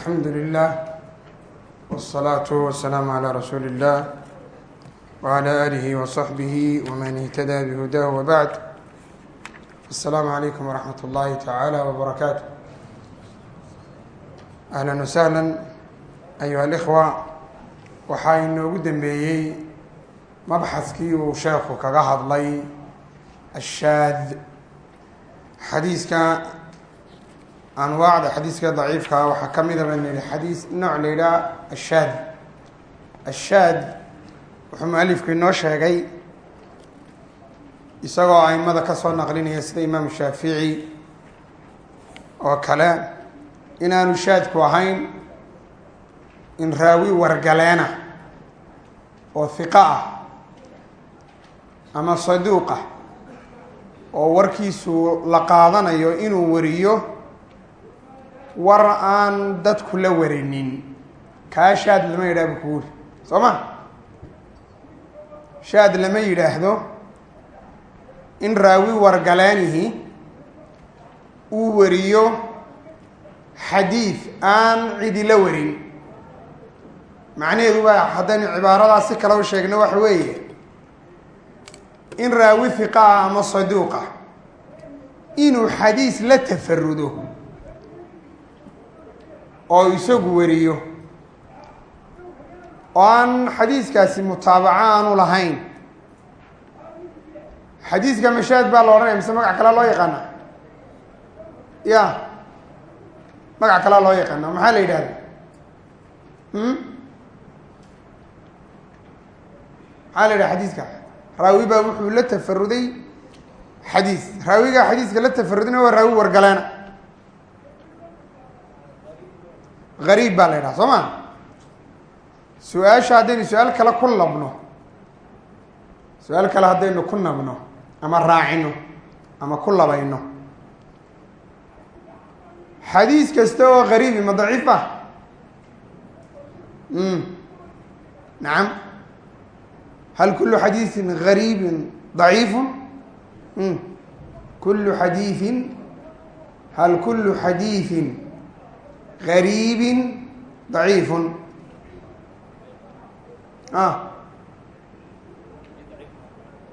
alxamdu lilah wالsalaatu wasalaamu calaa rasuuli اllah wعalى alihi waصaxbihi wman ihtadaa bihudah wabacd aلsalaamu calaykum waraxmat اllahi tacaala wbarakaatu ahla wasahla ayuha اlإkhwa waxaa inoogu dambeeyey mabxadkii uu sheekhu kaga hadlay ashaad xadiiska anwaacda xadiiska daciifkaa waxaa ka mida ban yihi xadiis nooc la yidhaha ashaad ashaad wuxuu mualifku inoo sheegay isagoo aimada ka soo naqlinaya sida imaam shaafici oo kale inaanu shaadku ahayn in raawi wargaleena oo hiqo ah ama saduuqa oo warkiisu la qaadanayo inuu wariyo war aan dadku la warinin kaa shaad lama yidhahdo kuuri soo ma shaad lama yidhaahdo in raawi wargaleenihi uu wariyo xadiid aan cidi la warin. Macnaheedu waa haddaynu cibaaradaas si kale u sheegno waxa weeye. In raawi hiqa ah ama saduuqa inuu xadiis la tafarudo oo isagu wariyo. Oo aan xadiiskaasi mutaabaco aanu lahayn. Xadiiska mashaad baa la odhanaya mise magac kalea loo yaqaana? Ya. Magac kalea loo yaqaana maxaa la yidhahda maxaa la yidhaha xadiiska? Raawi baa wuxuu la tafaruday xadiis. Raawigaa xadiiska la tafarudayna waa raawi wargaleena ariib baa la yidhaha soo ma su'aasha haddaynu su'aal kale ku labno su'aal kale haddaynu ku nabno ama raacino ama ku labayno xadiis kasta oo gariibi ma daciif ah nacam hal kullu xadiisin gariibin daciifun kullu xadiiin hal kullu xadiiin gariibin daciifun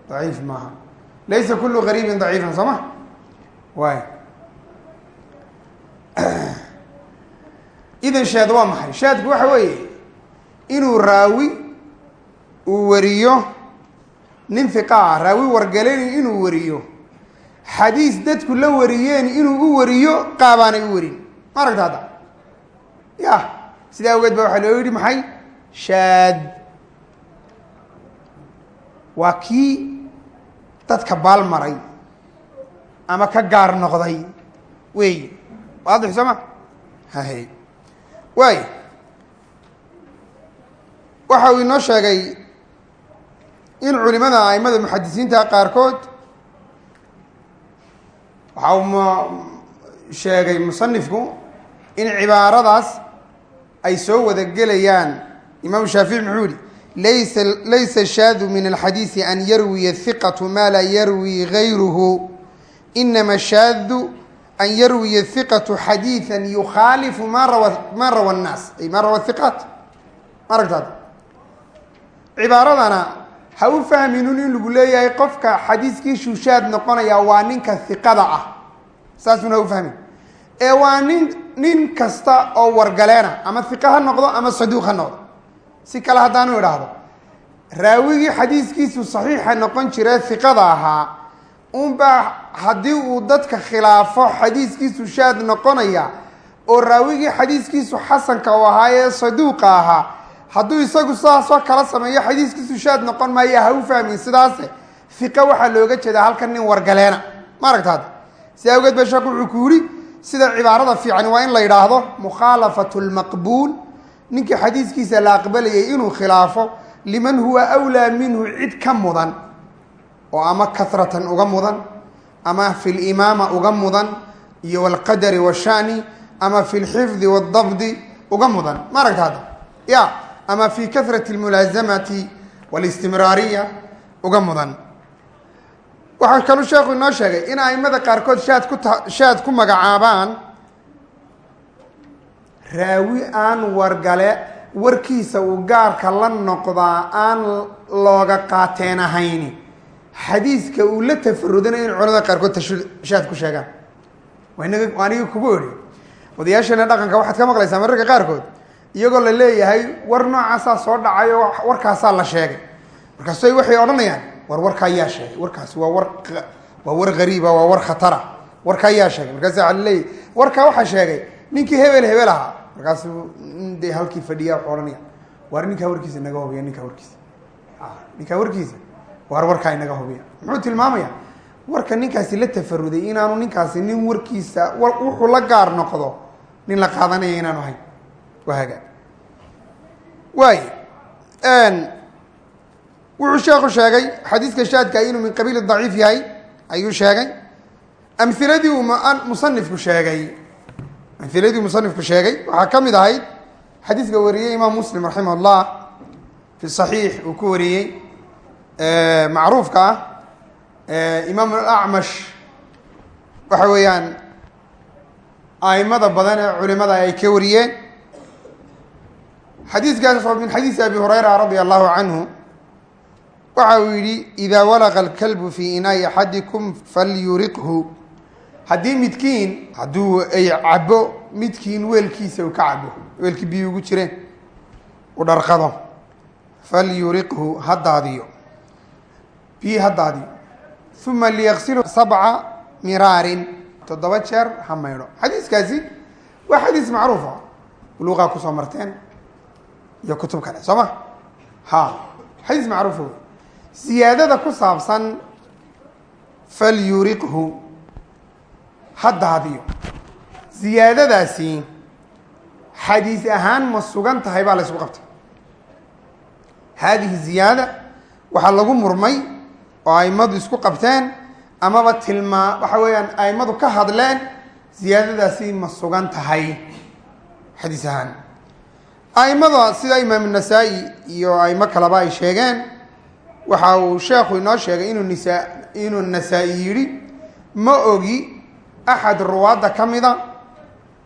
daciif maaha laysa kulu gariibin daciifan soo ma waay idan shaad waa maxay shaadku waxa weeye inuu raawi uu wariyo nin fiqa ah raawi wargalayn inuu wariyo xadiis dadku la wariyeen inuu u wariyo qaabaanay u warin ma aragta hadda ya sidaa awgeed ba waxaa loo yidhi maxay? Shaad. Waa kii dadka baal maray ama ka gaar noqday. Wey waadix soo ma? Hahe waay waxa uu inoo sheegay in culimada aimada muxadisiinta qaarkood waxa uu sheegay musanifku in cibaaradaas ay soo wada gelayaan imaam shaafici muxuu yihi laysa laysa shaadu min alxadiisi an yarwiya hiqatu maa laa yarwi gayruhu inama shaadu an yarwiya hiqatu xadiida yukhaalifu ma rawa ma rawa nnaas ay ma rawa hiqaat ma aragtaad? Cibaaradana ha u fahminun in lagu leeyahay qofka xadiiskii shushaad noqonaya waa ninka hiqada ah. Saasuna ha u fahmin ee waa nin nin kasta oo wargaleena ama hiqa ha noqdo ama saduuq ha noqdo. Si kale haddaanu idhaahdo. Raawigii xadiiskiisu saxiixa noqon jire hiqada ahaa unbaa haddii uu dadka khilaafo xadiiskiisu shaad noqonaya oo raawigii xadiiskiisu xasanka u ahaa ee saduuqa ahaa hadduu isagu sidaasoo kala sameeyo xadiiskiisu shaad noqon maayo ha u fahmin sidaase hiqa waxaa looga jeedaa halkan nin wargaleena. Ma aragta hadda si awgeed ba sheekhu wuxuu ku yidhi sida cibaarada fiicani waa in la yidhaahdo mukhaalafatu lmaqbuul. Ninkii xadiiskiisa la aqbalayay inuu khilaafo liman huwa awlaa minhu cid ka mudan oo ama kasratan uga mudan ama fi limaama uga mudan iyo walqadari washani ama fi lxifdi waaldabdi uga mudan. Ma aragta hadda? Ya ama fi kasrati almulaazamati walistimraariya uga mudan waxaa kaluu sheekhu inoo sheegay in aimada qaarkood shaad ku shaad ku magacaabaan. Raawi aan wargale warkiisa uu gaarka la noqdaa aan looga qaateen ahayni. Xadiiska uu la tafarudanayo in culamada qaarkood tashaad ku sheegaan. Wainaga anigi kugu idhi odayaasheena dhaqanka waxaad ka maqlaysaa mararka qaarkood. Iyagoo la leeyahay war noocaasaa soo dhacay oo warkaasaa la sheegay. Markaasu waxay odhanayaan war warkaa yaa sheegay warkaasi waa war waa war gariiba waa war khatara. Warkaa yaa sheegay markaasa waa laleeyahy warkaa waxaa sheegay ninkii hebel hebel ahaa markaasu de halkii fadhiya wuxuu odhanaya war ninkaa warkiisa naga hubiya ninkaa warkiisa? Ninkaa warkiisa? War warkaa inaga hubiya muxuu tilmaamaya warka ninkaasi la tafaruday inaanu ninkaasi nin warkiisa wuxuu la gaar noqdo nin la qaadanaya inaanu ahayn waa hagaa waay wuxuu sheekhu sheegay xadiiska shaadka inuu min qabiil daciif yahay ayuu sheegay. Amiladii uu musanifku sheegay. Amiladii musanifku sheegay. Waxaa ka mid ahayd xadiiska wariyey imaam muslim raximah llah fi صaxiix uu ku wariyey macruufka ah imaam alacmash waxa weeyaan aimada badan ee culimada ay ka wariyeen. Xadiiskaas min xadiisi abi hurayra radia allahu canhu waxa uu yidhi ida walaqa alkalbu fi inaai axadikum falyuriqhu. Haddii midkiin hadduu ay cabo midkiin weelkiisa uu ka cabo weelkii biyo ugu jireen u dharqado falyuriqhu ha daadiyo. Biyi ha daadiyo. Uma liyaqsilu sabca miraarin toddoba jeer ha maydho. Xadiiskaasi waa xadiis macruufa luqaa ku soo marteen iyo kutub kale soo ma? Ha. Xadiis macruufa wey siyaadada ku saabsan falyuriqhu ha daadiyo siyaadadaasi xadiis ahaan ma sugan tahay baa la ysku qabtay. Haadihi ziyaada waxaa lagu murmay oo aimadu isku qabteen amaba tilmaa waxa weeyaan aimadu ka hadleen ziyaadadaasi ma sugan tahay. Xadiis ahaan. Aimada sida imaam nasaa-i iyo aimo kaleba ay sheegeen waxa uu sheekhu inoo sheegay inuu nisa inuu nasaa-i yidhi ma ogi axad ruwaadda ka mida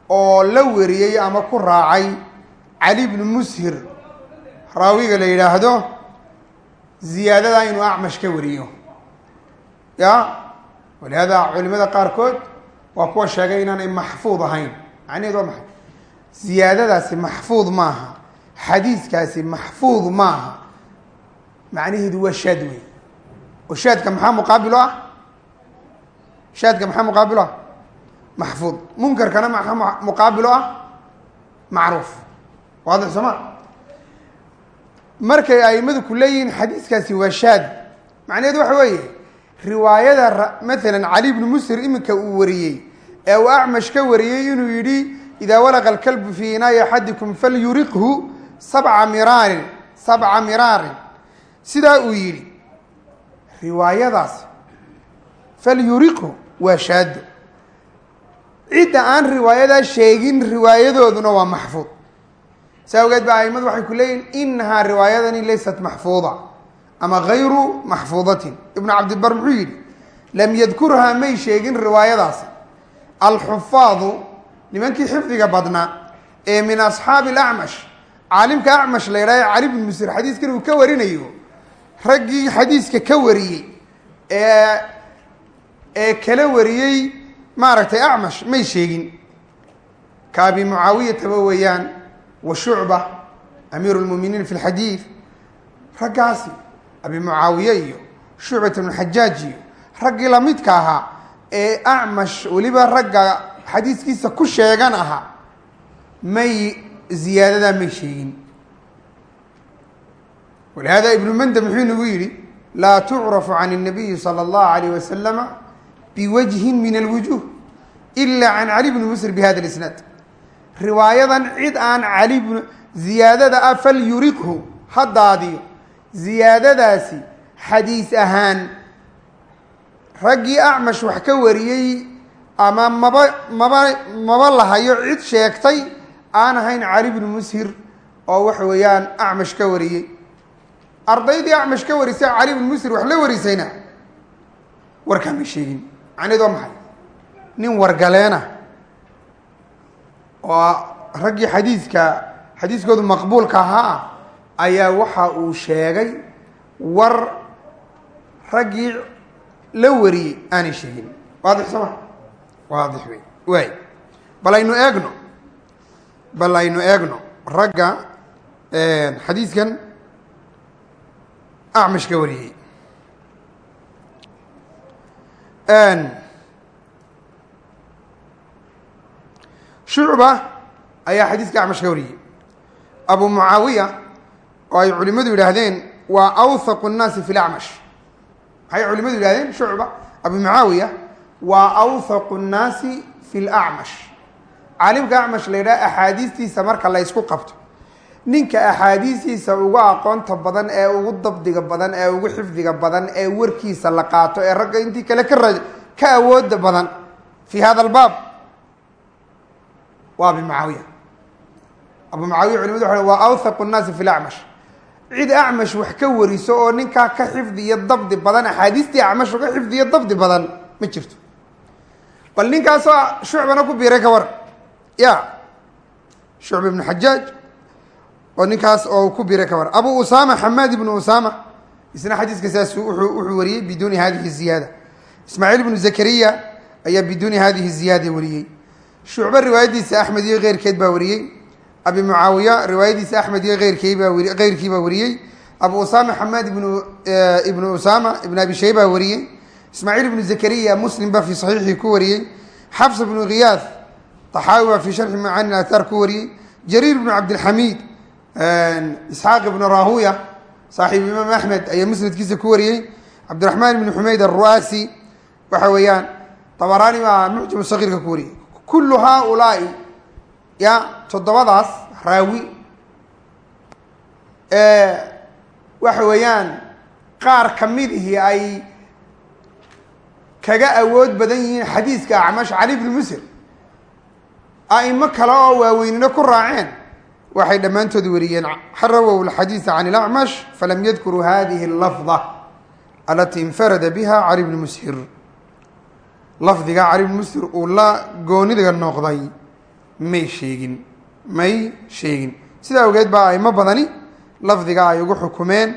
oo la wariyey ama ku raacay cali bnu mushir raawiga la yidhaahdo ziyaadada inuu acmash ka wariyo. Ya walihaada culimada qaarkood waa kuwa sheegay inaanay maxfuud ahayn. Macnaheed waa maxay? Ziyaadadaasi maxfuud maaha xadiiskaasi maxfuud maaha macnaheedu waa shaad wey oo shaadka maxaa muqaabil ah? Shaadka maxaa muqaabil ah? Maxfuud. Munkarkana maxaa muqaabil ah? Macruuf. Waadix soo ma? Markay aimadu ku leeyihiin xadiiskaasi waa shaad. Macnaheedu waxa weeye riwaayada maalan cali bnu musir iminka uu wariyey ee uu acmash ka wariyey inuu yidhi idaa walaqa alkalbu fii inaai axadikum falyuriqhu sabca miraarin sabca miraarin sidaa uu yidhi riwaayadaas falyuriqhu waa shaado cidda aan riwaayadaa sheegin riwaayadooduna waa maxfuud. Saa awgeed ba aimadu waxay ku leeyihiin inahaa riwaayadani laysat maxfuuda ama gayru maxfuudatin. Ibnu cabdibar muxuu yidhi lam yadkurhaa may sheegin riwaayadaasi alxufaadu nimankii xifdiga badnaa ee min asxaabi alacmash caalimka acmash la yidhaha cali bn musir xadiiskan uu ka warinayo raggii xadiiska ka wariyey ee ee kala wariyey maaragtay acmash may sheegin. Ka abi mucaawiyataba weeyaan wa shucba amiiru lmuminiin fi lxadiid raggaasi abi mucaawiye iyo shucbat bnu xajaaj iyo raggii lamidka ahaa ee acmash weliba ragga xadiiskiisa ku sheegan ahaa may ziyaadadaa may sheegin walihada ibnu manda muxuu inagu yidhi laa tucrafu can الnabiyi salى اllahu alayh wasalama biwajhin min alwujuh ila can cali bni musr bihada اlisnaad riwaayadan cid aan cali bn ziyaadada ah falyuriqhu ha daadiyo ziyaadadaasi xadiis ahaan raggii acmash wax ka wariyey ama maba maba maba lahayo cid sheegtay aan ahayn cali bnu mushir oo waxa weeyaan acmash ka wariyey ardaydii acmash ka warisay cali bnu mushir wax la warisayna? Warkaa ma sheegin. Macnaheed waa maxay nin wargaleena oo raggii xadiiska xadiiskoodu maqbuulka ahaa ayaa waxa uu sheegay war raggii la wariyey aanay sheegin. Waadix soo ma waadix wey. Waay. Bal aynu eegno bal aynu eegno ragga xadiiskan acmash ka wariyey shucba ayaa xadiiska acmash wariyey abu mucaawiya oo ay culimmadu yidhaahdeen waa awhaqu nnaasi fi lacmash waxay culimmadu yidhahdeen shucba abu mucaawiya waa awhaqu nnaasi fi lacmash caalimka acmash la yidhaha axaadiistiisa marka la ysku qabto ninka axaadiistiisa ugu aqoonta badan ee ugu dabdiga badan ee ugu xifdiga badan ee warkiisa la qaato ee ragga intii kale ka ka awooda badan fi hada albaab waa abi mucaawiya. Abu mucaawiya culimadu waa waa awthaqu nnaasi fi lacmash cid acmash wax ka wariso oo ninkaa ka xifdi iyo dabdi badan axaadiistii acmash uga xifdi dabdi badan ma jirto. Bal ninkaasoo shucbana ku biiray ka war. Ya shucba ibnu xajaaj oo ninkaas oo ku biiray ka abu usama xamaad ibnu usama isna xadiiska saas wuxuu wariyey biduuni hadihi ziyaada. Ismaaciil ibnu zakariya ayaa biduuni hadihi ziyaada wariyey. Shucbe riwaayadiisa axmed iyo keyrkeed baa wariyey. Abi mucaawiya riwaayadiisa axmed iyo keyrkii baa wariyey. Abu usama xamaad ibnu ibnu usama ibn abi shayba wariyey. Ismaaciil ibnu zakariya muslim baa fi saxiixii ku wariyey. Xafs ibnu khiyaas taxaawi baa fi sharxi macaani aathaar ku wariyey. Jariir ibnu cabdilxamiid isxaaq ibnu rahuya saaxiib imaam axmed ayaa musnadkiisa ku wariyey. Cabdiraxmaan ibnu xumeyd aru'aasi waxa weeyaan tabaraani baa mucjam sagiirka ku wariyey. Kullu haaulaai ya toddobadaas raawi. Waxa weeyaan qaar ka mid ihi ay kaga awood badan yihiin xadiiska acmash cali bni musir a'imo kale oo waaweynina ku raaceen waxay dhammaantood wariyeen xarawow xadiisa can ilacmash falam yadkuruu hadihi lafda alati infarada biha cali bni mushir lafdiga cali bni mushir uu la goonidiga noqday may sheegin may sheegin. Sidaa awgeed baa aimo badani lafdiga ay ugu xukumeen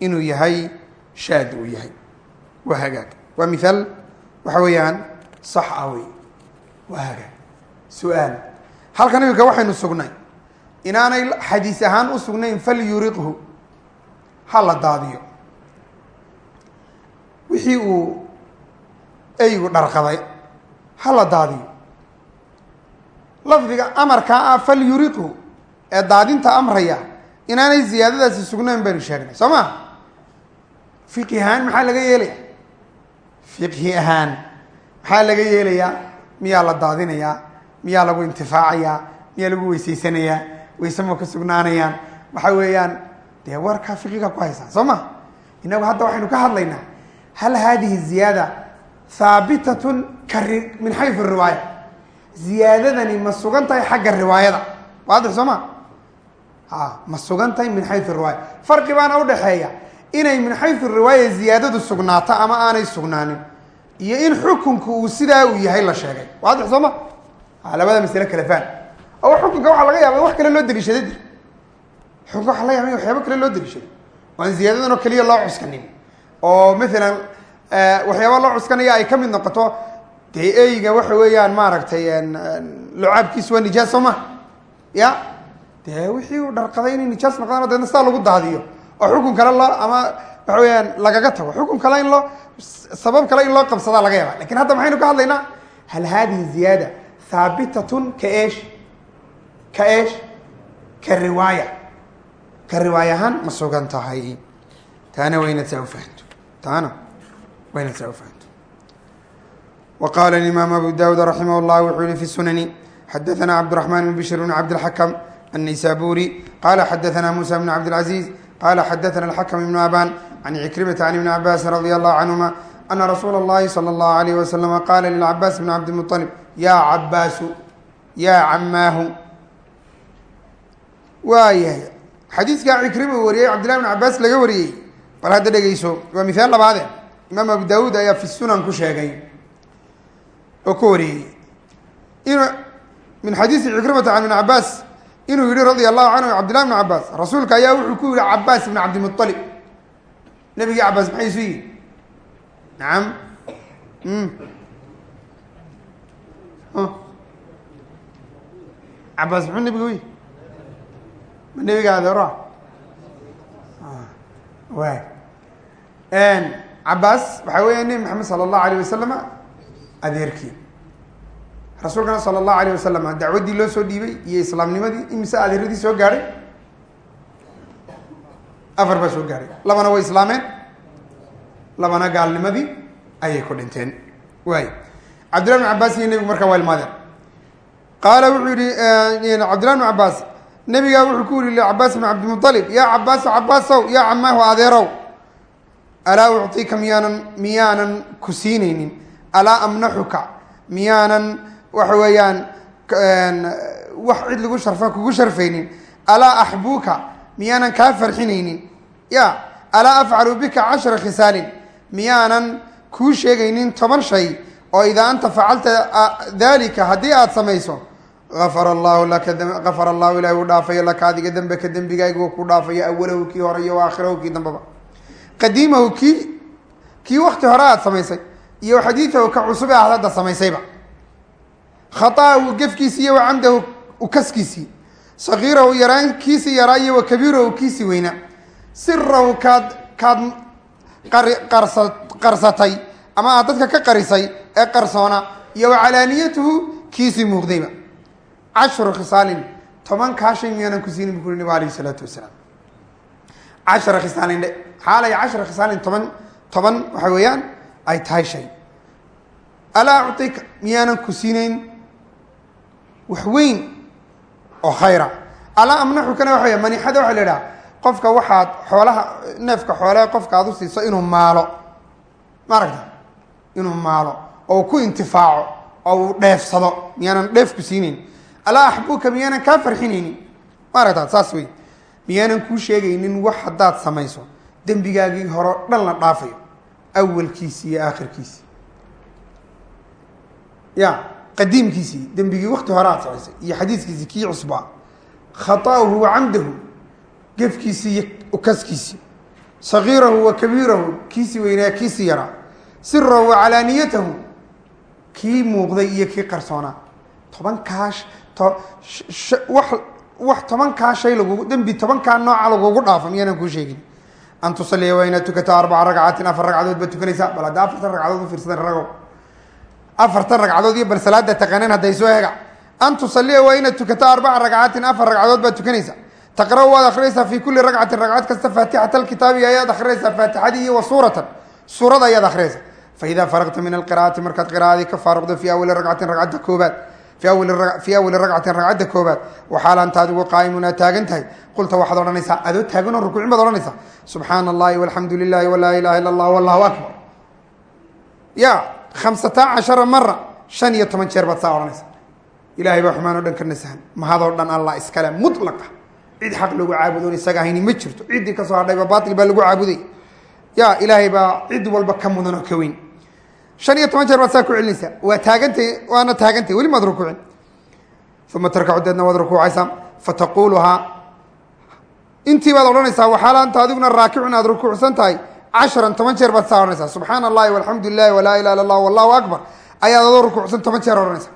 inuu yahay shaad uu yahay. Waa hagaag. Waa mihaal waxa weeyaan sax ah wey waa hagaag. Su'aal. Halkan iminka waxaynu sugnay inaanay xadiis ahaan u sugnayn falyuriqhu ha la daadiyo. Wixii uu eygu dharqaday ha la daadiyo. Lafdiga amarkaa ah falyuriqhu ee daadinta amraya inaanay ziyaadadaasi sugnayn baynu sheegnay soo ma? Fiqhi ahaan maxaa laga yeelaya? Fiqhi ahaan maxaa laga yeelayaa miyaa la daadinayaa? Miyaa lagu intifaacayaa miyaa lagu weysaysanayaa wayse ma ka sugnaanayaan. Waxa weeyaan dee warkaa fiqiga ku haysaan soo ma? Inagu hadda waxaynu ka hadlaynaa hal hadihi ziyaada haabitatun kari min xayu riwaaya. Ziyaadadani ma sugan tahay xagga riwaayada. Waadix soo ma? A ma sugan tahay min xayu riwaaya. Farqi baana udhaxeeya inay min xayu riwaaya ziyaadadu sugnaato ama aanay sugnaanin iyo in xukunku uu sidaa uu yahay la sheegay. Waadix soo ma? Labada masle kala oo xukunka waxaa laga yaaba in wax kale loo deliishaday dir xukunka waxa laga yaba in kale loo deliishaday waan ziyaadadan oo keliya loo cuskanin. Oo maalan waxyaaba loo cuskanaya ay ka mid noqoto dee eyga waxa weeyaan maaragtay lucaabkiisu waa nijaas soo ma? Ya? Dee wixii uu dharqaday inay nijaas noqdaan o deedna sidaa lagu daadiyo? Oo xukun kale loo ama waxa weeyaan lagaga tago? Xukun kale in loo sabab kale in loo qabsadaa laga yaaba laakiin hadda maxaynu ka hadlaynaa? Hal hadihi ziyaada haabitatun ka eesh ka eesh ka riwaaya ka riwaaya ahaan ma sugan tahay taana wayna saa ufahanto taana wayna saa ufahanto wa qaala imaam abu dawud raximah llah wuxuu yihi fi sunani xadaثna cabdالرaحman bn bشhr bn cabdالxakm النaysaburi qala xadaثna muسى bn cabdالعaزيز qala xadaثna الxakم بn aban عن عكرمة عن ابن عباس رضي الله عنهما أن رsuuل اللhi صلى الله عليه وسلم qال للعباس بن عبدالمطلب yا عباس yا عmاahu waayahay xadiidka cikrima wariyey cabdillahi bn cabaas laga wariyey. Bal hadda dhegeyso waa mihaal labaade. Imaam abu daawuud ayaa fi sunan ku sheegay oo ku wariyey. Inu min xadiisi cikrimata can ibn cabaas inuu yihi radia allahu canhu cabdillahi bn cabaas rasuulka ayaa wuxuu ku yihi cabaas ibn cabdimualib nabigii cabaas maxay isu yihi nacam cabaas mm. oh. muxuu nabigu yihi ma nebiga adeero waay cabaas waxaa weeya nebi maxamed sala allahu alayh wasalama adeerkii. Rasuulkana sala allahu alayh wasalam dacwaddii loo soo dhiibay iyo islaamnimadii imise adeeradii soo gaadhay afar baa soo gaadhay labana way islaameen labana gaalnimadii ayay ku dhinteen. Waay cabdillahi bn cabaas iyo nebigu markaa waa ilmaadeen. Qaala wuxuu yihi cabdillahi bn cabaas nebigaa wuxuu ku yihi cabaas bn cabdimualib yaa cabaaso cabaasow yaa camaahu adeerow alaa ucطika miyaanan miyaanan ku siinaynin? Alaa amnaxuka miyaanan waxa weeyaan wax cid lagu sharfa kugu sharfaynin? Alaa axbuuka miyaanan kaa farxinaynin? Ya alaa afcalu bika cashra khisaalin miyaanan kuu sheegaynin toban shay oo idaa anta facalta dalika haddii aada samayso afara allahu laka afara allahu ilahi uu dhaafayo laka adiga dembeka dembigaagu ku dhaafayo awalahu kii hore iyo aakhirahu kii dambaba. Qadiimahu kii kii wakti hore aada samaysay iyo xadiidahu ka cusub ee aad hadda samaysayba. Khaaahu gefkiisi iyo wa camdahu ukaskiisii sagiirahu yaraan kiisii yaraa iyo wa kabiirahu kiisii weynaa sirahu kaad kaad qarsa qarsatay ama aad dadka ka qarisay ee qarsoona iyo wa calaaniyatuhu kiisii muuqdayba cashru khisaalin toban kaa shay miyaanan ku siinin bu kuri nabig alayh isalaatu wasalaam cashara khisaalin dhe xaalay cashara khisaalin toban toban waxa weeyaan ay tahay shay alaa ucika miyaanan ku siinayn wax weyn oo khayra alaa amnaxukana waxa weya manixada waxa la idhaha qofka waxaad xoolaha neefka xoolaha qofka aad u siiso inuu maalo ma aragta inuu maalo oo ku intifaaco oo uu dheefsado miyaanan dheef ku siinayn alaa axbuuka miyaanan kaa farxinaynin? Ma aragta saas wey miyaanan kuu sheegaynin wax haddaad samayso. Dembigaagii hore o dhan la dhaafayo. Awalkiisi iyo aakhirkiisi. Ya qadiimkiisii dembigii wakti hore aad samaysay iyo xadiiskiisii kii cusbaa khata'uhu wa camdahu gefkiisii iyo ukaskiisii sagiirahu wa kabiirahu kiisii weynaa kiisii yaraa sirahu wa calaaniyatahu kii muuqday iyo kii qarsoonaa. Tobankaa to wax tobankaa shay lagugu dembi tobankaa nooca lagugu dhaafo miyaanan kuu sheegin. An tusaliya waa inaad tukato arbaca ragcaatin afar ragcadood baad tukanaysaa. Bal hadda afartan ragcadood u fiirsadan ragow. Afartan ragcadood iyo bal salaada taqaaneen hadday soo hega. An tusaliya waa inaad tukato arbaca ragcaatin afar ragcadood baad tukanaysaa. Taqra' waad akrinaysaa fi kuli ragcatin ragcad kasta faatixata alkitaabi ayaad akrinaysaa faatixadii iyo wa suuratan. Suurada ayaad akrinaysaa faida faraqta min alqira'ati markaad qira'adii ka faaruqdo fi awali ragcatin ragcadda koobaad fi awali ragcatin ragcadda koobaad waxaala anta adigu qaa'imun aad taagan tahay. Qulta waxaad odhanaysaa adoo taaganoo rukuucin baad odhanaysaa. Subxaana allahi walxamdu lilahi walaa ilaha illa allah wallahu akbar. Ya khamsata cashara mara shan iyo toban jeer baad saa odhanaysaa. Ilahay baa xumaan o dhan ka nasahan. Mahadoo dhan allah iskale mutlaqa. Cid xaq lagu caabudoon isaga ahayni ma jirto. Ciddii ka soo hadhayba baatil baa lagu caabuday ya ilaahay baa cid walba ka mudan oo ka weyn shan iyo toban jeer baad saa ku celinaysaa waa taagantay waana taagantay weli maad rukuucin uma tarkacu deedna waad rukuucaysaa fataquluhaa intii baad odhanaysaa waxaala anta adiguna raakicun aad rukuucsan tahay casharan toban jeer baad saa odhanaysaa subxaana allahi walxamdu lilahi walaa ilaha illa allah wallahu akbar ayaad adoo rukuucsan toban jeer odhanaysaa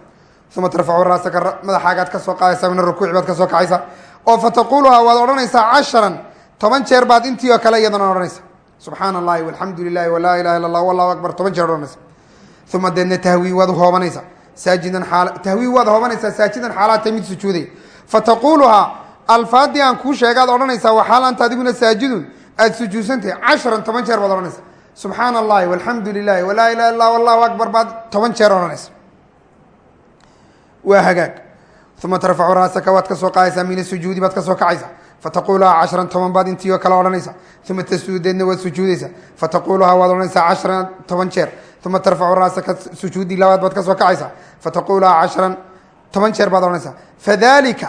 uma tarfacu raasaka madaxaagaad ka qaadaysaa mina rukuuci baad ka kacaysaa oo fataquluhaa waad odhanaysaa casharan toban jeer baad intii oo kale iyadana odhanaysaa subxaana allahi walxamdu lilahi walaa ilaha illa allah wallahu akbar toban jeer odhanaysa uma deedna tahwii waad saajidan tahwii waad hoobanaysaa saajidan xaalaad tahay mid sujuudaya fataquluhaa alfaadii aan kuu sheegaad odhanaysaa waxaal anta adiguna saajidun aada sujuudsantahay casharan toban jeer baad odhanaysaa subxaana allahi walxamdu lilahi walaa ilaha illa wallahu akbar baad toban jeer odhanaysa waa hagaag uma tarfacu raasaka waad ka qaadaysaa min asujuudi baad ka kacaysaa fataquluhaa casharan toban baad intii oo kale odhanaysa uma tasjuudeedna waad sujuudaysaa fataquluhaa waad odhanaysaa casharan toban jeer uma tarfacu raasaka sujuudii labaad baad ka kacaysaa fataquluhaa casharan toban jeer baad odhanaysaa fadalika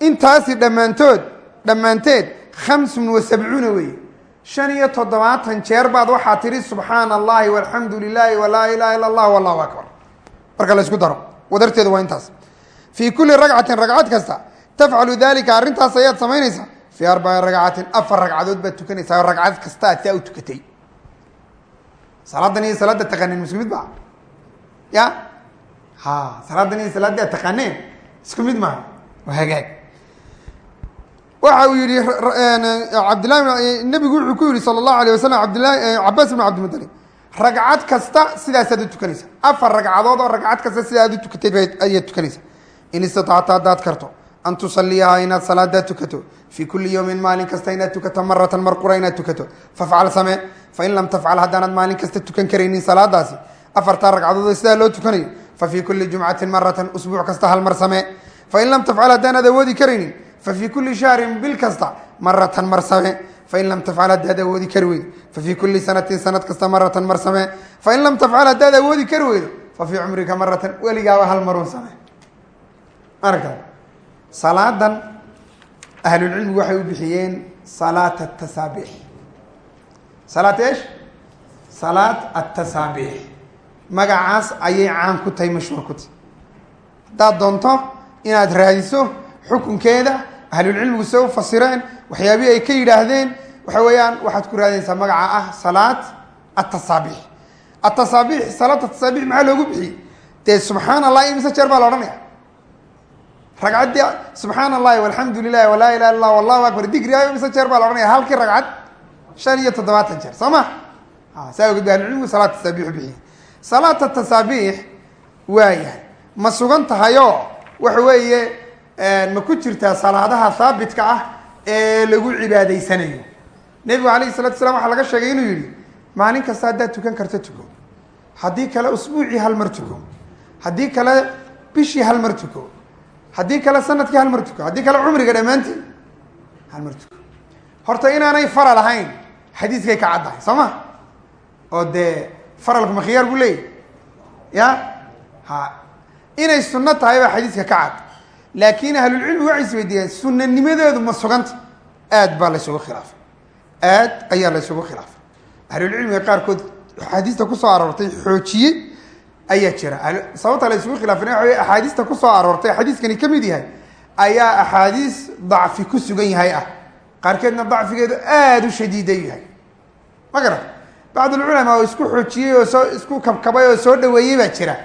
intaasi dhammaantood dhammaanteed khamsun wa sabcuuna weeye shan iyo toddobaatan jeer baad waxaa tidhi subxaana allahi walxamdu lilahi walaa ilaha illa allah wallahu akbar marka la isku daro wadarteedu waa intaas fii kulli ragcatin ragcad kasta tafcalu dalika arrintaas ayaad samaynaysaa fii arbaci ragcatin afar ragcadood baad tukanaysaa ragcad kasta aad taa u tukatay salaadan iyo salaada taqaaneen isku mid ba ya? Ha salaadan iyo salaada taqaaneen isku mid maaha waa hagaag waxa uu yihi cabdillahi nabigu wuxuu ku yihi sala allahu alayh wasalam abdillahi cabaas ibn cabdilmutalib ragcad kasta sidaasaad u tukanaysa afar ragcadood oo ragcad kasta sida aad u tukatay ayaad tukanaysa in istatacta haddaad karto an tusaliyaha inaad salaadaa tukato fii kuli yowmin maalin kasta inaad tukato maratan mar qura inaad tukato fafcal samee fain lam tafcal haddaanad maalin kasta tukan karaynin salaadaasi afartaa ragcadood sidaa loo tukanayo fa fii kuli jumcatin maratan usbuuc kasta hal mar samee fain lam tafcal haddaanad awoodi karaynin fa fii kuli shahrin bil kasta maratan mar samee fain lam tafcal haddaad awoodi kari weydo fa fii sanatin sanad kasta maratan mar samee fain lam tafcal haddaad awoodi kari weydo fa cumrika maratan weligaaba hal marun samee salaadan ahlulcilmigu waxay u bixiyeen salaat atasaabix salaat esh salaat atasaabix magacaas ayay caan ku tahay mashhuur ku tahay. Haddaad doonto inaad raadiso xukunkeeda ahlulcilmigu se u fasireen waxyaabihii ay ka yidhaahdeen waxa weeyaan waxaad ku raadinaysaa magaca ah salaat atasaabix atasaabix salaat atasaabix maxaa loogu bixiyey? Dee subxaan allah imise jeer baa la odhanaya ragcaddii subxaan allahi walxamdu lilahi walaa ilaha illah wallahu akbar. Digriga imise jeer baa la odhanaya halkii ragcad? Shan iyo toddobaatan jeer soo ma? Saa ogeed ba ahlucilmigu salaat tasaabiix bixiye salaata tasaabiix waayahay ma sugan tahayoo waxa weeye ma ku jirtaa salaadaha haabitka ah ee lagu cibaadaysanayo. Nebigu alayhi salatu salam waxaa laga sheegay inuu yihi maalin kasta haddaad tukan karto tuko. Haddii kale usbuucii hal mar tuko. Haddii kale bishii hal mar tuko haddii kale sannadkii hal tuko haddii kale cumriga dhammaantii hal tuko. Horta inaanay faral ahayn xadiiskay ka caddahay soo ma? Oo dee faralku ma khiyaar buu leeyahy ya? Ha. Inay sunno tahay baa xadiiska ka cad. Laakiin ahlulcilmi waxay is weydiiyeen sunanimadeedu ma suganta. Aad baa laysugu khilaafay. Aad ayaa laysugu khilaafay. Ahlulcilmiga qaarkood axaadiista ku soo aroortay xoojiyey ayaa jira. Sababta la isugu khilaafana waxa wey axaadiista ku soo aroortay xadiiskani ka mid yahay ayaa axaadiis dacfi ku sugan yahay ah. Qaarkeedna dacfigeedu aada u shadiiday yahay. Ma garan bacdulculamaa oo isku xoojiyey oo soo isku kabkabay oo soo dhaweeyey baa jira.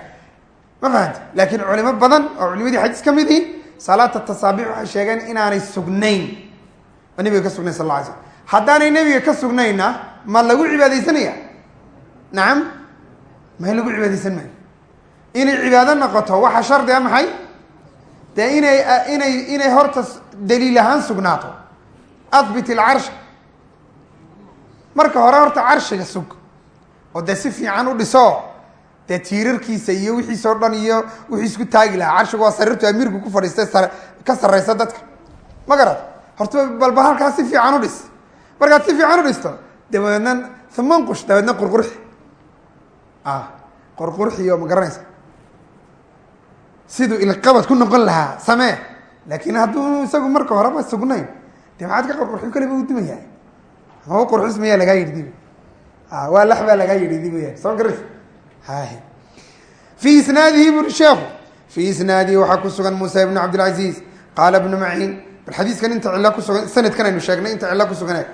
Ma fahamti laakiin culimo badan oo culimadii xadiis ka mid ihi salaata tasaabiix waxay sheegeen inaanay sugnayn. Oo nebiga ka sugnayn sal la alay slam haddaanay nebiga ka sugnayna ma lagu cibaadaysanaya? Nacam ma lagu cibaadaysan maayo inay cibaado noqoto waxa shardi a maxay? Dee inay inay inay horta daliil ahaan sugnaato. Ahbit ilcarsha marka hore horta carshiga sug. Oo dee si fiican u dhiso dee tiirarkiisa iyo wixiisoo dhan iyo wixii isku taagi lahaa. Carshigu waa sariirtu amiirku ku fadhiistay sare ka sarreysa dadka. Ma garad? Horta balba halkaas si fiican u dhis. Markaad si fiican u dhisto dabeedna thumanqush dabeedna qurqurxi. Qurqurxiyo ma garanaysa siduu ilqabad ku noqon lahaa samee. Laakiin hadduu isagu marka horeba sugnayn dee maxaad ka qurqurxin kaliba u dimaya ama qurxis mayaa lagaa yidhi dibi waa lax baa lagaa yidhi dibaya soo garas fii isnaadihi buri sheekhu fii isnaadihi waxaa ku sugan muusa ibnu cabdilcaziiz qaala ibnu maciin. Bal xadiiskan inta cillo kusugan sanadkan aynu sheegnay inta cillo kusugan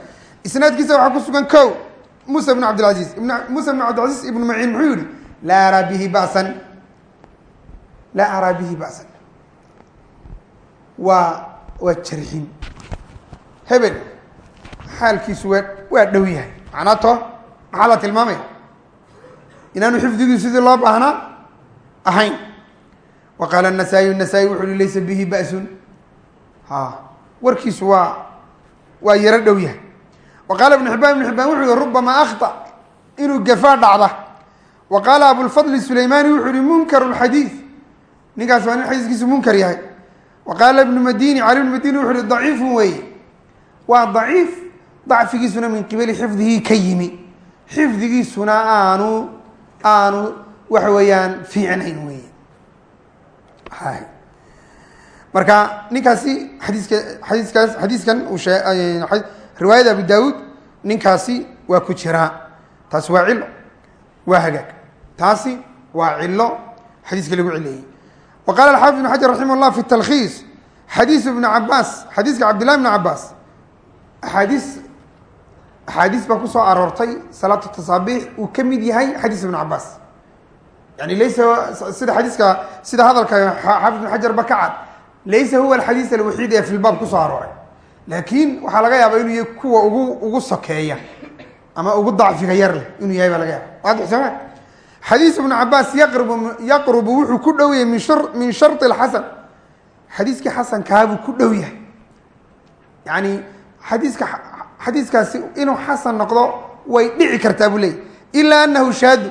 isnaadkiisa waxaa ku sugan ko musa ibnu cabdilcaziiz musa ibnu cabdilcaziiz ibnu maciin muxuu yihi laa araa bihi basan laa araa bihi ba'san waa waa jarxin hebel xaalkiisu waa waa dhow yahay macnaa to maxaa la tilmaamaya inaanu xifdigiisu sidii loo baahnaa ahayn wa qaala nasaa-iy nasaa-i wuxu uhi laysa bihi ba'sun ha warkiisu waa waa yaro dhow yahay wa qaala ibnu xibaan ibnu xibaan wuxuu yihi rubamaa akhta inuu gafaa dhacda wa qaala abulfadli sulaymaani wuxuu yihi munkaru lxadiid ninkaas waa nin xadiiskiisu munkar yahay. Wa qaala ibnu madini cali ibnu madini wuxu uhi daciifun weeye. Waa daciif dacfigiisuna min qibali xifdihi ka yimi. Xifdigiisuna aanu aanu waxa weeyaan fiicnayn hay. Marka ninkaasi xadiiska xadiiskaas xadiiskan riwaayada abu daawuud ninkaasi waa ku jiraa taasi waa cilo waa hagaag. Taasi waa cilo xadiiska lagu cileeyey wa qala alxaafid ibn xajar raximah llah fi talkhiis xadiisu ibni cabaas xadiiska cabdillahi bni cabaas axaadiis axaadiis baa ku soo aroortay salaatu tasaabiix uu ka mid yahay xadiis ibn cabaas yani laysa sida xadiiska sida hadalka xaafid ibn xajar ba ka cad laysa huwa alxadiis alwaxiid ee fi lbaab ku soo arooray laakiin waxaa laga yaaba inuu yahay kuwa ugu ugu sokeeya ama ugu dacfiga yar leh inuu xadiis ibnu cabaas yaqrubu wuxuu ku dhow yahay min shar min shardi alxasan. Xadiiskii xasankaabuu ku dhow yahay. Yani xadiiska xadiiskaasi inuu xasan noqdo way dhici kartaa buu leeyay ilaa anahu shaadu.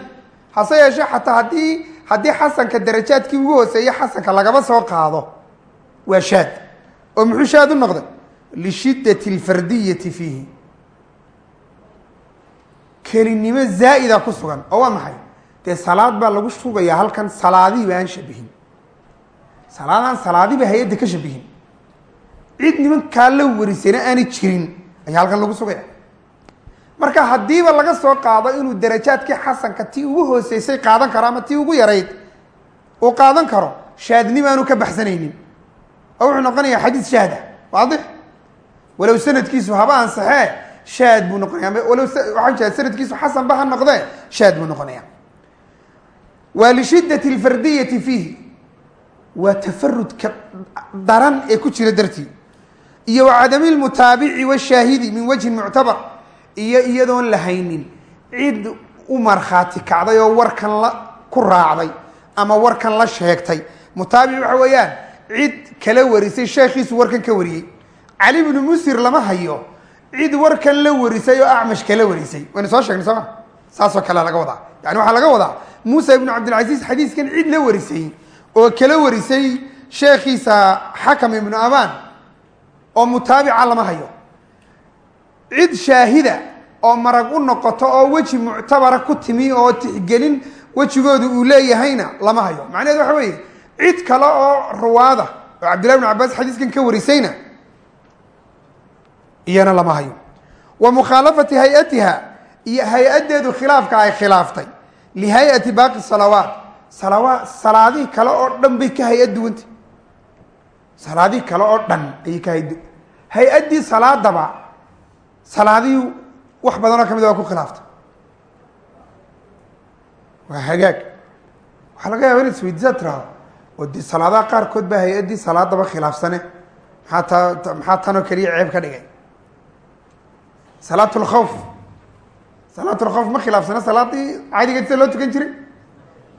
Hase yeeshee xataa haddii haddii xasanka darajaadkii ugu hooseeya xasanka lagaba soo qaado waa shaad. Oo muxuu shaad u noqday? Lishiddati alfardiyati fiihi. Kelinimo zaa'ida ku sugan. Oo waa maxay dee salaad baa lagu sugayaa halkan salaadihiba aan shabihin. Salaadaan salaadiba hay'adda ka shabihin. Cid nimankaa la warisayna aanay jirin ayaa halkan lagu sugaya marka haddiiba laga soo qaado inuu darajaadkii xasanka tii ugu hooseysay qaadan karo ama tii ugu yarayd uu qaadan karo shaadnimo aanu ka baxsanaynin. Oo wuxuu noqonayaa xadiis shaada. Waadix? Walow sanadkiisu haba ansaxee shaad buu noqonaya walow jeeda sanadkiisu xasan ba ha noqdee shaad buu noqonaya waa lishiddati alfardiyati fiihi. Waa tafarudka daran ee ku jira dartii. Iyo cadami lmutaabici washaahidi min wajhin muctabar iyo iyadoon la haynin cid u markhaati kacday oo warkan la ku raacday ama warkan la sheegtay. Mutaabic waxa weeyaan cid kala warisay sheekhiisu warkan ka wariyey. Cali bnu musir lama hayo cid warkan la warisay oo acmash kala warisay. Waynu soo sheegnay sooma saasoo kale laga wadaa. Yani waxaa laga wadaa muusa ibnu cabdilcasiis xadiiskan cid la warisay oo kala warisay sheekhiisa xakam ibnu amaan oo mutaabica lama hayo. Cid shaahida oo marag u noqoto oo weji muctabara ku timi oo tixgelin wejigoodu uu leeyahayna lama hayo. Macnaheed waxa weeye cid kale oo ruwaada oo cabdillahi bn cabaas xadiiskan ka warisayna iyana lama hayo. Wa mukhaalafati hay'atiha iyo hay'addeedu khilaafka ay khilaaftay lihayati baaqi salawaat. Salawaat salaadihii kale oo dhan bay ka hay'ad duwantay salaadihii kale oo dhan ayay ka hay hay'addii salaadaba salaadihii wax badanoo ka mid waa ku khilaaftay waa hagaag. Waxaa laga yaaba inaad isweydiisaa tirahdo oo dee salaadaha qaarkood baa hay'addii salaadaba khilaafsane. Maxaa ta maxaa tanoo keliya ceeb ka dhigay? Salaat salaat lkhawf ma khilaafsana salaadii caadigeed sida loo tukan jiray?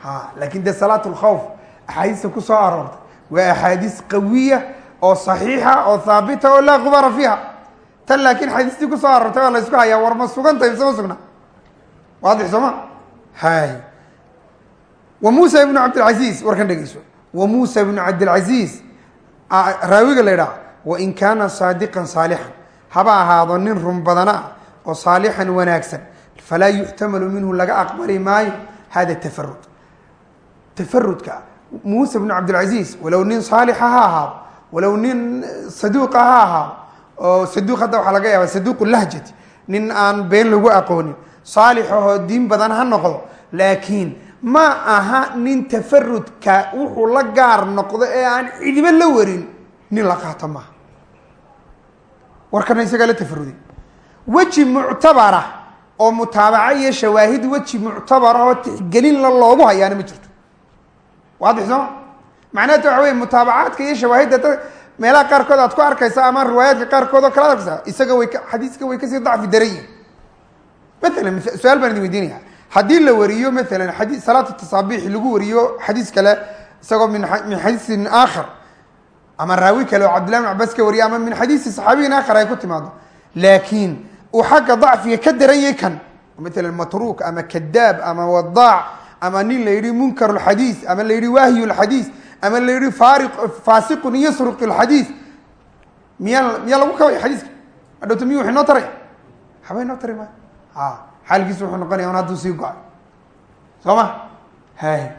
Ha laakin dee salaat lkhawf axaadiista ku soo aroortay waa axaadiis qawiya oo saxiixa oo haabita oo laa gubara fiiha. Tan laakiin xadiistii ku soo aroortay waa la hayaa war ma sugan tahay mise ma sugna? Waadix sooma hay. Wa muusa ibnu cabdilcaziiz warkan dhegeyso wa muusa ibnu cabdilcaziiz raawiga la idhaha wain kaana saadiqan saalixan haba ahaado nin run badana oo saalixan wanaagsan falaa yuxtamalu minhu laga aqbali maayo hada tafarud tafarudka muuse bnu cabdilcaziiz walow nin saalixa ha ahaado walow nin saduuqa ha ahaado oo saduuq hadda waxaa laga yaaba saduuqu lahjati nin aan been lagu aqoonin saalixahoo diin badan ha noqdo laakiin ma aha nin tafarudka wuxuu la gaar noqdo ee aan cidiba la warin nin la qaato maaha warkana isagaa la tafaruday weji muctabara oo mutaabaca iyo shawaahid weji muctabara oo tixgelin la loogu hayaana ma jirto. Waadix sooma macnaheetu waxa wey mutaabacaadka iyo shawaahidda da meelaha qaarkood aad ku arkaysa ama riwaayaadka qaarkood oo kala arkaysa isaga way xadiiska way ka sii dacfi daran yihiin maalan su'aal baan idin weydiinaya haddii la wariyo maalan adi salaat tasaabiix lagu wariyo xadiis kale isagoo min min xadiisin aakhar ama raawi kale oo cabdillahi bin cabaas ka wariyo ama min xadiisi saxaabiyin aakhar ay ku timaado laakiin uu xagga dacfiga ka daran yahay kan. Maalan matruuk ama kadaab ama wadaac ama nin la yihi munkar lxadiis ama la yihi wahyu lxadiis ama la yihi faari faasiqun yasruq lxadiis miyaa miyaa lagu kabay xadiiska? Adhowto miyu wax inoo taray? Haba inoo tari maayo a xaalkiisu wuxuu noqonaya un hadduu sii go'ay. Soo ma? Hay.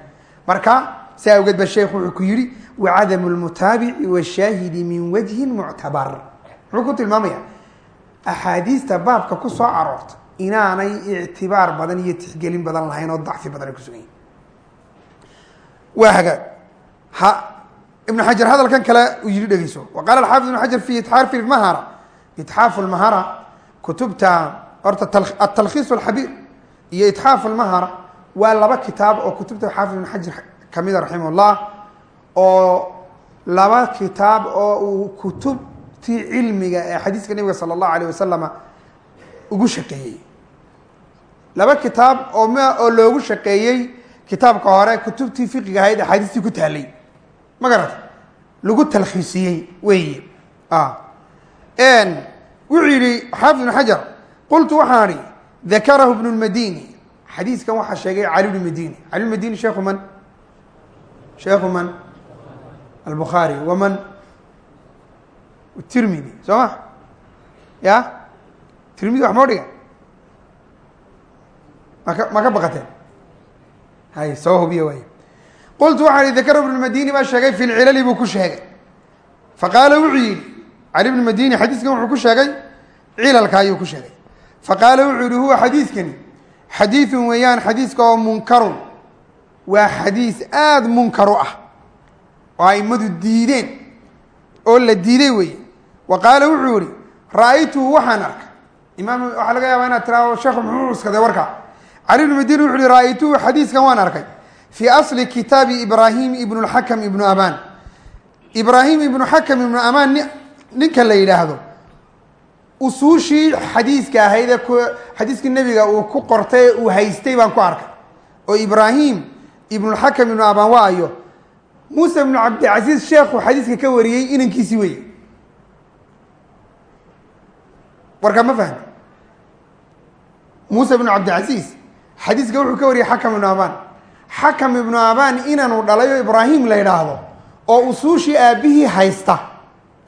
Marka si awgeed ba sheekhu wuxuu ku yihi wacadamu lmutaabici washaahidi min wajhin muctabar. Muxuu ku tilmaamaya axaadiista baabka ku soo aroorta inaanay ictibaar badan iyo tixgelin badan lahayn oo dacfi badan ay ku yihiin waa hagaag ha ibn xajar hadalkan kale uu yihi dhegeyso wa qaala xaafid ibn xajar fi itxaafi mahara itxaafu lmahara kutubta horta atalkhiis alxabiir iyo itxaafu lmahara waa laba kitaab oo kutubta xaafid ibn xajar kamida raximah oo laba kitaab oo uu kutubtii cilmiga ee xadiiska nebiga sala allahu alayh wasalama ugu shaqeeyey. Laba kitaab oo m oo loogu shaqeeyey kitaabka hore kutubtii fiqiga ahayd axaadiistii ku taalay ma garata lagu talkhiisiyey weeye. Wuxuu yihi xaafid ibn xajar qultu waxaan ihi dakarahu ibnu lmadini xadiiskan waxaa sheegay cali bnu madini cali bn madini sheekhu man? Sheekhu man? Albukhaari waman tirmidi soo ma ya? Tirmidi wax moo dhiga maka ma ka baqateen? Hay soo hubiya waay. Qultu waxaan ihi dakarahu ibnu madini baa sheegay fi lcilali buu ku sheegay. Faqaala wuxuu yihi cali bnu madini xadiiskan wuxuu ku sheegay cilalka ayuu ku sheegay. Faqaala wuxuu yihi huwa xadiiskani xadiidun weeyaan xadiiska oo munkarun. Waa xadiis aada munkar u ah. Oo aimadu diideen oo la diiday weeye wa qaala wuxuu yihi ra'aytuhu waxaan arkay. Imaam waxaa laga yaabaa inaad tiraado sheekhu muxuu cuskaday warkaa cali bnu madini wuxu uhi ra'aytuhu xadiiskan waan arkay fii asli kitaabi ibraahim ibnu lxakam ibnu amaan. Ibraahim ibnu xakam ibnu amaan ninka la yidhaahdo usuushii xadiiska ahayd ee xadiiskii nebiga uu ku qortay uu haystay baan ku arkay. Oo ibraahim ibnulxakam ibnu abaan waa ayo muuse ibnu cabdilcasiis sheekhu xadiiska ka wariyey inankiisii weye warkaa ma fahmi? Muuse ibnu cabdilcasiis xadiiska wuxuu ka wariyey xakam ibnu abaan xakam ibnu abaan inanuu dhalay oo ibraahim la yidhaahdo oo usuushii aabbihii haysta.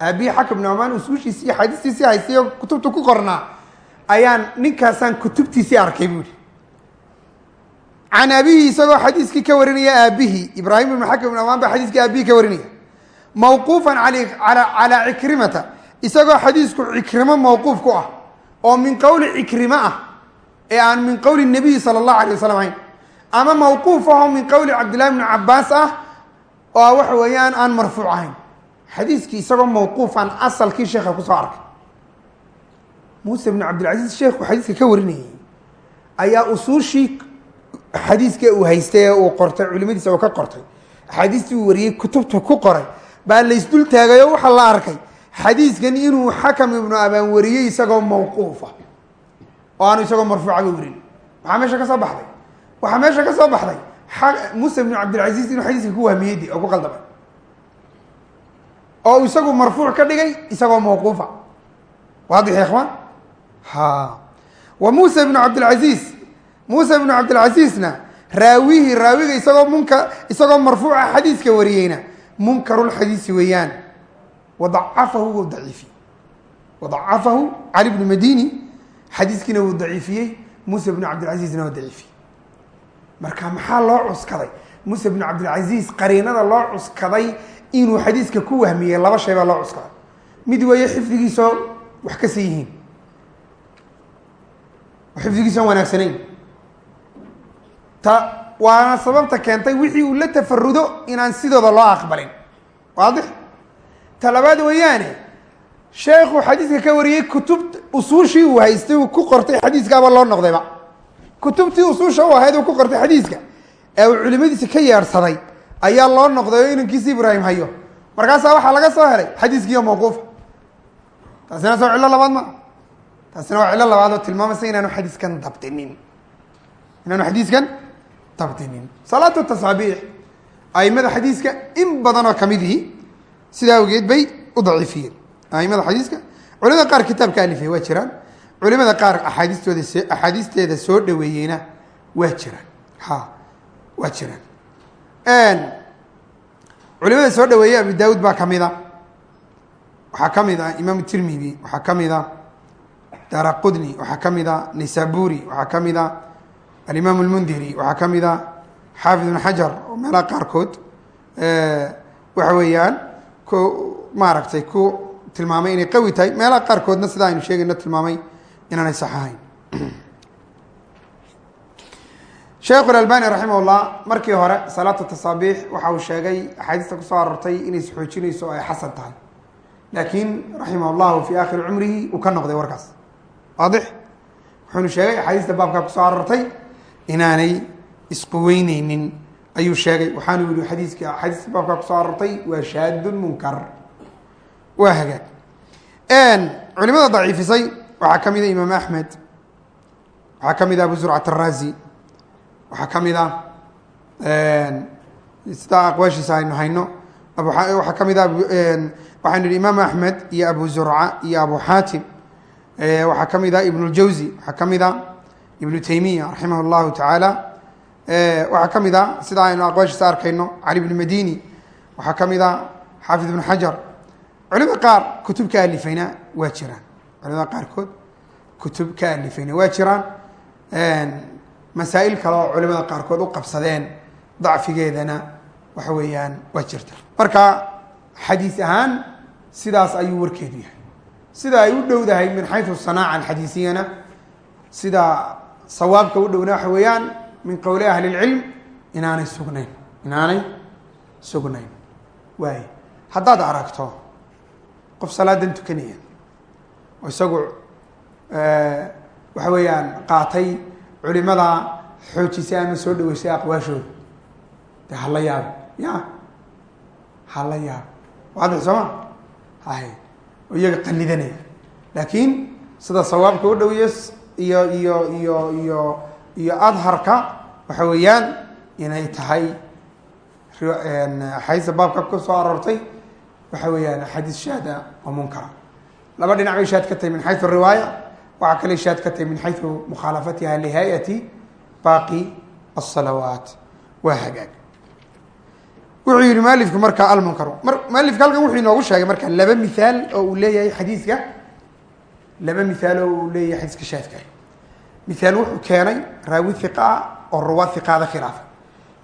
Aabbihii xakam ibnu abaan usuushiisii xadiistiisii haystay oo kutubta ku qornaa ayaan ninkaasaan kutubtiisii arkay buuhi can abihi isagoo xadiiskii ka warinaya aabihii ibraahim ibnu xakam ibnu abaan baa xadiiskii aabihii ka warinaya. Mawquufan calaa cikrimata isagoo xadiisku cikrimo mawquuf ku ah oo min qowli cikrimo ah ee aan min qowli nabiyi sala allahu alay wasalam ahayn. Ama mawquuf ahoo min qowli cabdillahi bni cabaas ah oo waxa weeyaan aan marfuuc ahayn. Xadiiskii isagoo mawquufan asalkii sheekha ku soo arkay. Muuse bnu cabdilcasiis sheekhu xadiiska ka warinayay ayaa usuushii xadiiska uu haystay ee uu qortay culimadiisa uu ka qortay. Axaadiistii uu wariyey kutubta ku qoray baa laysdul taagay oo la arkay xadiiskan inuu xakam ibnu abaan wariyey isagoo mawquufa oo aanu isagoo marfuucaba warin. Maxaa meesha ka soo baxday. Waxaa meesha ka soo baxday. Muuse bnu cabdilcasiis inuu xadiiska ku wahmiyeydi oo ku qaldamay oo isagu marfuuc ka dhigay isagoo mawquufa. Waadix ya ikhwaan ha wa muuse bnu cabdilcasiis muuse bnu cabdilcasiisna raawihii raawiga isagoo munka isagoo marfuuca xadiiska wariyeyna munkarulxadiisi weeyaan wadacafahu wuu daciifiyey wadacafahu cali bnu madini xadiiskiina wuu daciifiyey muuse bnu cabdilcasiisna waa daciifiyey marka maxaa loo cuskaday muuse bnu cabdilcasiis qariinada loo cuskaday inuu xadiiska ku wahmiyey laba shay baa loo cuskaday mid weeye xifdigiisoo wax ka sii yihiin xifdigiisoon wanaagsanayn ta waana sababta keentay wixii uu la tafarudo inaan sidooda loo aqbalin waadix ta labaad weeyaane sheekhu xadiiska ka wariyey kutub usuushii uu haystay uu ku qortay xadiiskaaba loo noqdayba. Kutubtii usuusha u ahayd uu ku qortay xadiiska ee uu culimadiisa ka yeedhsaday ayaa loo noqday oo inankiisi ibraahim hayo. Markaasaa waxaa laga soo helay xadiiskiiyo mawquufa taasina soo cillo labaad ma. Taasina waa cillo labaad oo tilmaamaysa inaanu xadiiskan dabdinin. Inaanu xadiiskan dabdinin. Salaatu tasaabiix. Aimada xadiiska in badan oo kamidihii sidaa awgeed bay u daciifiyeen. Aimada xadiiska culimada qaar kitaabka alifay waa jiraan culimada qaar axaadiistooda s axaadiisteeda soo dhaweeyeyna waa jiraan. Ha waa jiraan. Culimada soo dhaweeyey abu daawud baa ka mid a. Waxaa ka mid ah imaam tirmidi waxaa ka mid a dara qudni waxaa ka mid a naysaburi waxaa ka mid a alimaam lmundiri waxaa ka mid a xaafid ibn xajar oo meelaha qaarkood waxa weeyaan ku maaragtay ku tilmaamay inay qawi tahay. Meelaha qaarkoodna sida aynu sheegayno tilmaamay inaanay sax ahayn. Sheekhu albani raximah llah markii hore salaatu tasaabiix waxa uu sheegay axaadiista ku soo aroortay inay isxoojinayso o ay xasan tahay. Laakiin raximah llahu fi aakhiri cumrihi uu ka noqday warkaas. Waadix. Wuxuunu sheegay axaadiista baabkaa ku soo aroortay inaanay isquweyneynin ayuu sheegay waxaanu yihi xadiiska axaadiista baabkaa ku soo aroortay waa shaadun munkar. Waa hagaag. Culimada daciifisay waxaa ka mida imaam axmed waxaa ka mid a abu zurcat araazi waxaa ka mid a sidaa aqwaashiisa aynu hayno waxaa ka mid a waxaynu yihi imaam axmed iyo abu zurca iyo abu xaatim waxaa ka mid a ibn اljawzi waxaa ka mid a ibnu taymiya raximah اllahu tacaala waxaa ka mid a sida aynu aqwaashiisa arkayno cali bn madini waxaa ka mid a xaafid ibn xajar. Culimada qaar kutub ka alifayna waa jiraan. Culimada qaarkood kutub ka alifayna waa jiraan. Masaa'il kale culimada qaarkood u qabsadeen dacfigeedana waxa weeyaan waa jirta. Marka xadiis ahaan sidaas ayuu warkeedu yahay. Sida ay u dhowdahay min xayu sanaaca alxadiisiyana sida sawaabka u dhowna waxa weeyaan min qowli ahli اlcilm inaanay sugnayn inaanay sugnayn. Waay haddaad aragto qof salaadan tukanaya oo isagu waxa weeyaan qaatay culimada xoojisay ama soo dhaweysay aqwaashooda de hala yaabo ya hala yaabo waadix sooma hay oo iyaga qalidanaya laakiin sida sawaabka u dhowiyo iyo iyo iyo iyo iyo adharka waxa weeyaan inay tahay axaadiista baabka ka soo aroortay waxa weeyaan axaadiis shaada oo munkara laba dhinac bay shaad ka tahay min xayu riwaaya waxaa kale shaad ka tahay min xayu mukhaalafatiha lihayati baaqi asalawaat waa hagaag. Wuxuu yihi mualifku marka almunkar mualifka halkan wuxuu inoogu sheegay marka laba mihaal oo uu leeyahay xadiiska laba mihaal oo uu leeyahay xadiiska shaadka mihaal wuxuu keenay raawi hiqa ah oo ruwaad hiqaada khilaafa.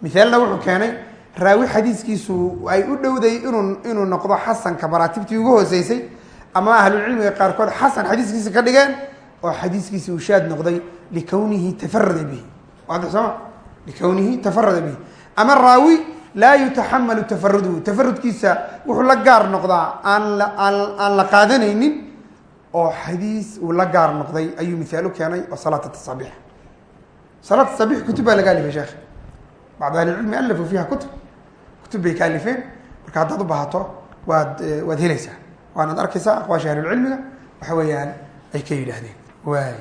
Mihaalna wuxuu keenay raawi xadiiskiisu ay u dhowday inuu inuu noqdo xasanka maraatibtii ugu hooseysay ama ahlulcilmiga qaarkood xasan xadiiskiisa ka dhigeen oo xadiiskiisi uu shaad noqday likownihi tafarada bihi. Waadix sooma likownihi tafarada bihi. Ama raawi laa yutaxamalu tafaruduhu tafarudkiisa wuxuu la gaar noqdaa aan aan la qaadanaynin oo xadiis uu la gaar noqday ayuu mihaal u keenay oo salaat tasaabix salaat tasaabix kutub baa laga alifay sheekh bacd ahlicilmi alafuu fiiha kutub. Kutub bay ka alifeen. Marka haddaad u baahato waad waad helaysaa. Waanaad arkaysaa aqwaasha ahlulcilmiga waxa weeyaan ay ka yidhaahdeen. Waaya